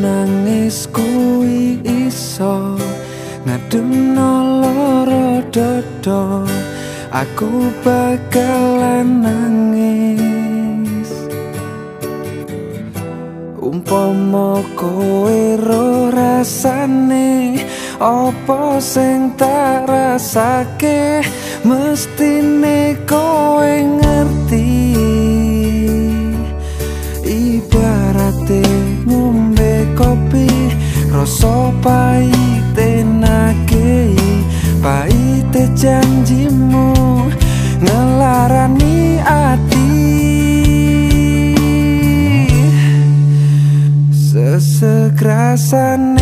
nangis kuwi iso ngademno loro dodo aku bakalan nangis. Umpama kowe ro rasane opo sing tak rasake? Mestine kowe ngerti rasa pahite nakei pahite janjimu ngelarani ati. Sesegrasan